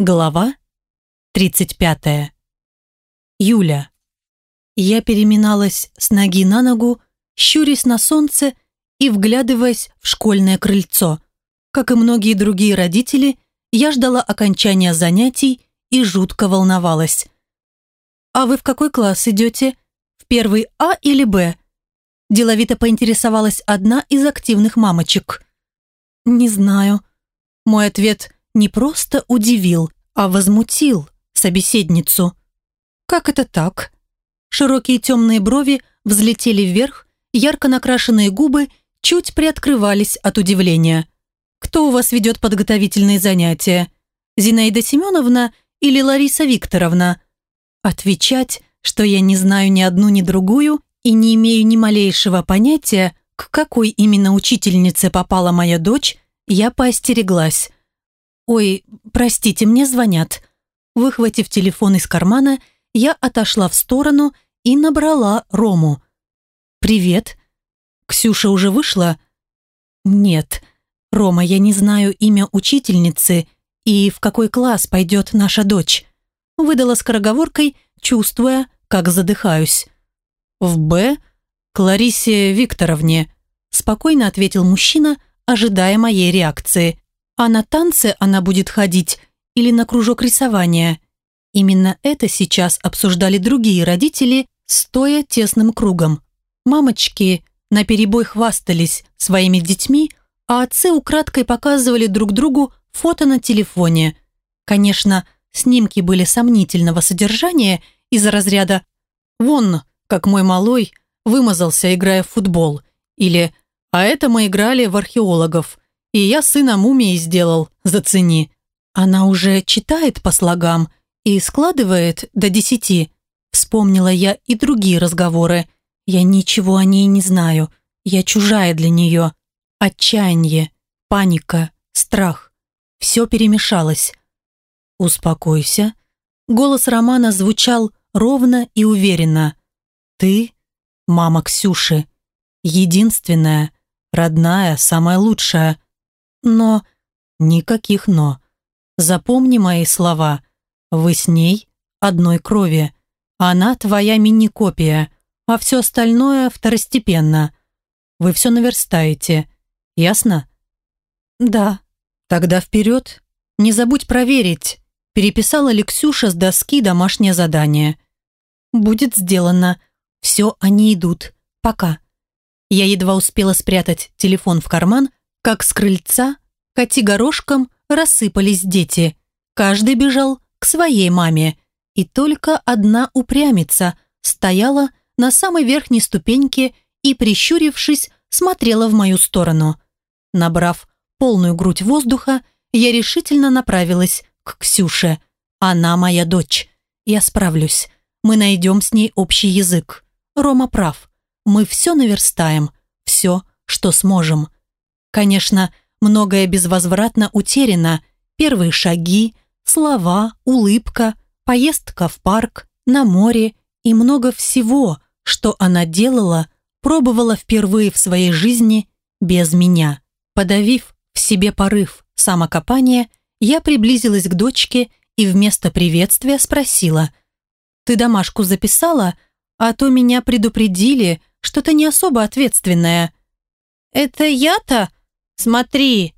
Глава 35. Юля. Я переминалась с ноги на ногу, щурясь на солнце и вглядываясь в школьное крыльцо. Как и многие другие родители, я ждала окончания занятий и жутко волновалась. «А вы в какой класс идете? В первый А или Б?» Деловито поинтересовалась одна из активных мамочек. «Не знаю». Мой ответ не просто удивил, а возмутил собеседницу. «Как это так?» Широкие темные брови взлетели вверх, ярко накрашенные губы чуть приоткрывались от удивления. «Кто у вас ведет подготовительные занятия? Зинаида Семеновна или Лариса Викторовна?» Отвечать, что я не знаю ни одну, ни другую и не имею ни малейшего понятия, к какой именно учительнице попала моя дочь, я поостереглась. «Ой, простите, мне звонят». Выхватив телефон из кармана, я отошла в сторону и набрала Рому. «Привет». «Ксюша уже вышла?» «Нет. Рома, я не знаю имя учительницы и в какой класс пойдет наша дочь». Выдала скороговоркой, чувствуя, как задыхаюсь. «В Б? К Ларисе Викторовне», спокойно ответил мужчина, ожидая моей реакции. А на танцы она будет ходить или на кружок рисования? Именно это сейчас обсуждали другие родители, стоя тесным кругом. Мамочки наперебой хвастались своими детьми, а отцы украдкой показывали друг другу фото на телефоне. Конечно, снимки были сомнительного содержания из-за разряда «Вон, как мой малой вымазался, играя в футбол» или «А это мы играли в археологов», и я сына мумии сделал, зацени. Она уже читает по слогам и складывает до десяти. Вспомнила я и другие разговоры. Я ничего о ней не знаю. Я чужая для нее. Отчаяние, паника, страх. Все перемешалось. «Успокойся». Голос Романа звучал ровно и уверенно. «Ты – мама Ксюши. Единственная, родная, самая лучшая. Но... Никаких «но». Запомни мои слова. Вы с ней одной крови. Она твоя мини-копия, а все остальное второстепенно. Вы все наверстаете. Ясно? Да. Тогда вперед. Не забудь проверить, переписала ли Ксюша с доски домашнее задание. Будет сделано. Все, они идут. Пока. Я едва успела спрятать телефон в карман, как с крыльца, коти горошком, рассыпались дети. Каждый бежал к своей маме. И только одна упрямица стояла на самой верхней ступеньке и, прищурившись, смотрела в мою сторону. Набрав полную грудь воздуха, я решительно направилась к Ксюше. Она моя дочь. Я справлюсь. Мы найдем с ней общий язык. Рома прав. Мы все наверстаем. Все, что сможем. Конечно, многое безвозвратно утеряно. Первые шаги, слова, улыбка, поездка в парк, на море и много всего, что она делала, пробовала впервые в своей жизни без меня. Подавив в себе порыв самокопания, я приблизилась к дочке и вместо приветствия спросила, «Ты домашку записала? А то меня предупредили, что ты не особо ответственная». «Это я-то?» «Смотри!»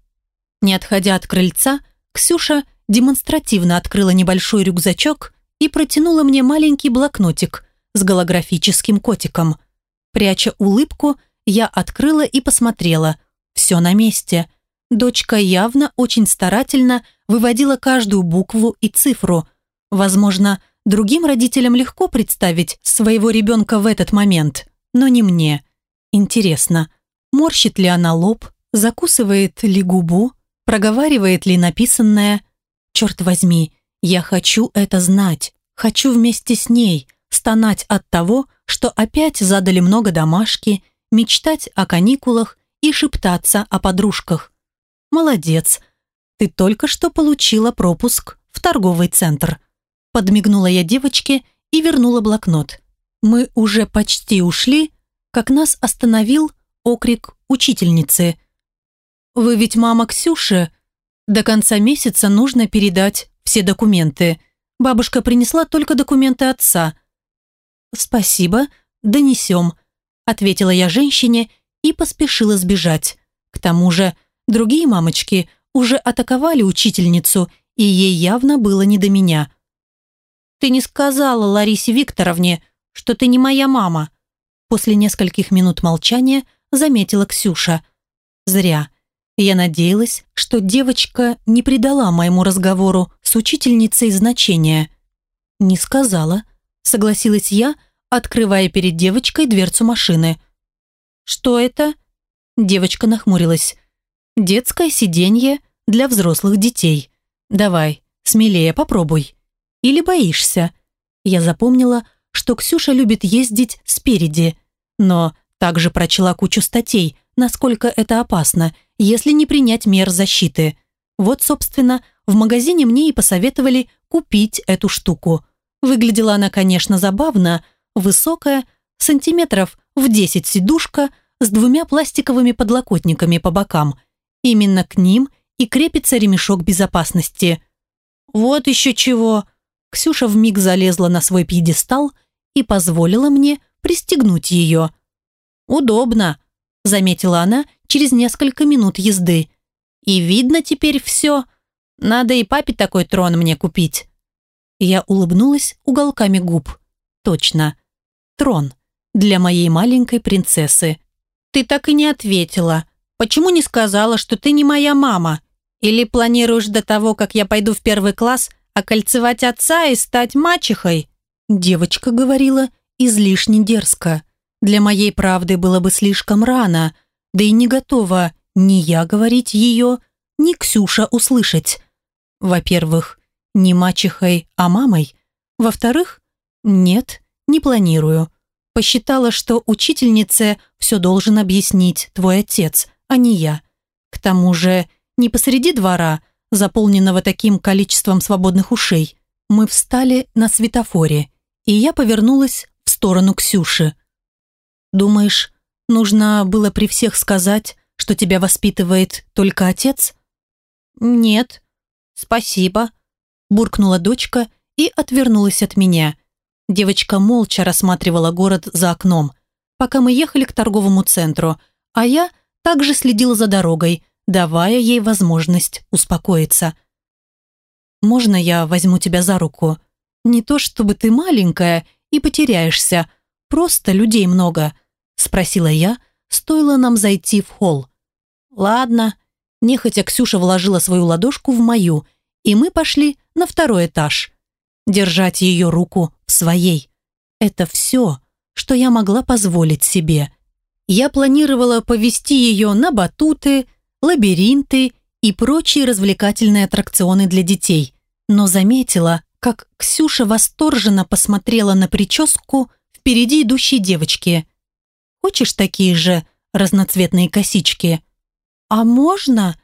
Не отходя от крыльца, Ксюша демонстративно открыла небольшой рюкзачок и протянула мне маленький блокнотик с голографическим котиком. Пряча улыбку, я открыла и посмотрела. Все на месте. Дочка явно очень старательно выводила каждую букву и цифру. Возможно, другим родителям легко представить своего ребенка в этот момент, но не мне. Интересно, морщит ли она лоб, закусывает ли губу, проговаривает ли написанное. Черт возьми, я хочу это знать, хочу вместе с ней стонать от того, что опять задали много домашки, мечтать о каникулах и шептаться о подружках. Молодец, ты только что получила пропуск в торговый центр. Подмигнула я девочке и вернула блокнот. Мы уже почти ушли, как нас остановил окрик учительницы – «Вы ведь мама Ксюши. До конца месяца нужно передать все документы. Бабушка принесла только документы отца». «Спасибо, донесем», – ответила я женщине и поспешила сбежать. К тому же другие мамочки уже атаковали учительницу, и ей явно было не до меня. «Ты не сказала Ларисе Викторовне, что ты не моя мама», после нескольких минут молчания заметила Ксюша. «Зря. Я надеялась, что девочка не придала моему разговору с учительницей значения. «Не сказала», — согласилась я, открывая перед девочкой дверцу машины. «Что это?» Девочка нахмурилась. «Детское сиденье для взрослых детей. Давай, смелее попробуй. Или боишься?» Я запомнила, что Ксюша любит ездить спереди, но также прочла кучу статей, насколько это опасно, если не принять мер защиты. Вот, собственно, в магазине мне и посоветовали купить эту штуку. Выглядела она, конечно, забавно, высокая, сантиметров в 10 сидушка с двумя пластиковыми подлокотниками по бокам. Именно к ним и крепится ремешок безопасности. «Вот еще чего!» Ксюша вмиг залезла на свой пьедестал и позволила мне пристегнуть ее. «Удобно», – заметила она через несколько минут езды. «И видно теперь все. Надо и папе такой трон мне купить». Я улыбнулась уголками губ. «Точно. Трон. Для моей маленькой принцессы». «Ты так и не ответила. Почему не сказала, что ты не моя мама? Или планируешь до того, как я пойду в первый класс, окольцевать отца и стать мачехой?» Девочка говорила излишне дерзко. Для моей правды было бы слишком рано, да и не готова ни я говорить ее, ни Ксюша услышать. Во-первых, не мачехой, а мамой. Во-вторых, нет, не планирую. Посчитала, что учительнице все должен объяснить твой отец, а не я. К тому же, не посреди двора, заполненного таким количеством свободных ушей, мы встали на светофоре, и я повернулась в сторону Ксюши. Думаешь, нужно было при всех сказать, что тебя воспитывает только отец? Нет. Спасибо. Буркнула дочка и отвернулась от меня. Девочка молча рассматривала город за окном, пока мы ехали к торговому центру, а я также следила за дорогой, давая ей возможность успокоиться. «Можно я возьму тебя за руку? Не то чтобы ты маленькая и потеряешься, просто людей много», спросила я, стоило нам зайти в холл. «Ладно», нехотя Ксюша вложила свою ладошку в мою, и мы пошли на второй этаж. Держать ее руку в своей. Это все, что я могла позволить себе. Я планировала повести ее на батуты, лабиринты и прочие развлекательные аттракционы для детей, но заметила, как Ксюша восторженно посмотрела на прическу впереди идущей девочки. «Хочешь такие же разноцветные косички?» «А можно?»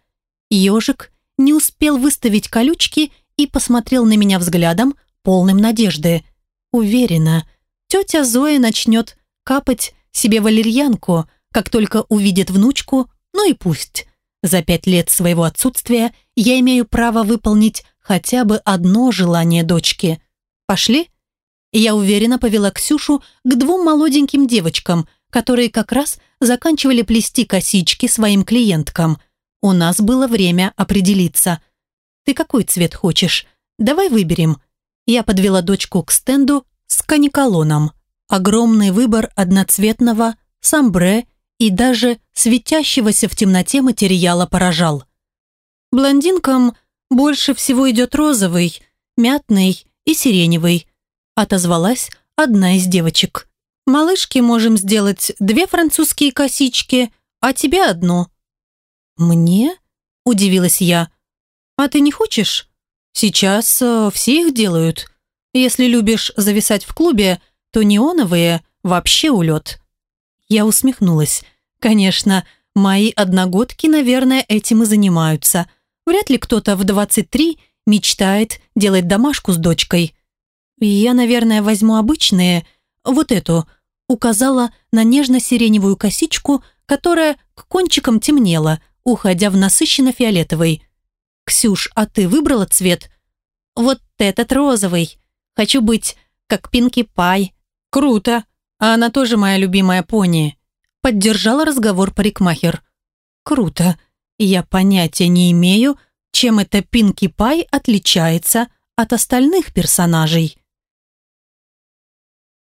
Ежик не успел выставить колючки и посмотрел на меня взглядом, полным надежды. Уверена, тетя Зоя начнет капать себе валерьянку, как только увидит внучку, ну и пусть. За пять лет своего отсутствия я имею право выполнить хотя бы одно желание дочки. Пошли? Я уверенно повела Ксюшу к двум молоденьким девочкам, которые как раз заканчивали плести косички своим клиенткам. У нас было время определиться. «Ты какой цвет хочешь? Давай выберем». Я подвела дочку к стенду с каниколоном. Огромный выбор одноцветного, самбре и даже светящегося в темноте материала поражал. Блондинкам больше всего идет розовый, мятный и сиреневый, отозвалась одна из девочек. Малышке можем сделать две французские косички, а тебе одну». «Мне?» – удивилась я. «А ты не хочешь? Сейчас э, все их делают. Если любишь зависать в клубе, то неоновые – вообще улет». Я усмехнулась. «Конечно, мои одногодки, наверное, этим и занимаются. Вряд ли кто-то в 23 мечтает делать домашку с дочкой. Я, наверное, возьму обычные, вот эту, указала на нежно-сиреневую косичку, которая к кончикам темнела, уходя в насыщенно-фиолетовый. «Ксюш, а ты выбрала цвет?» вот этот розовый. Хочу быть как Пинки Пай». «Круто. А она тоже моя любимая пони». Поддержала разговор парикмахер. «Круто. Я понятия не имею, чем эта Пинки Пай отличается от остальных персонажей».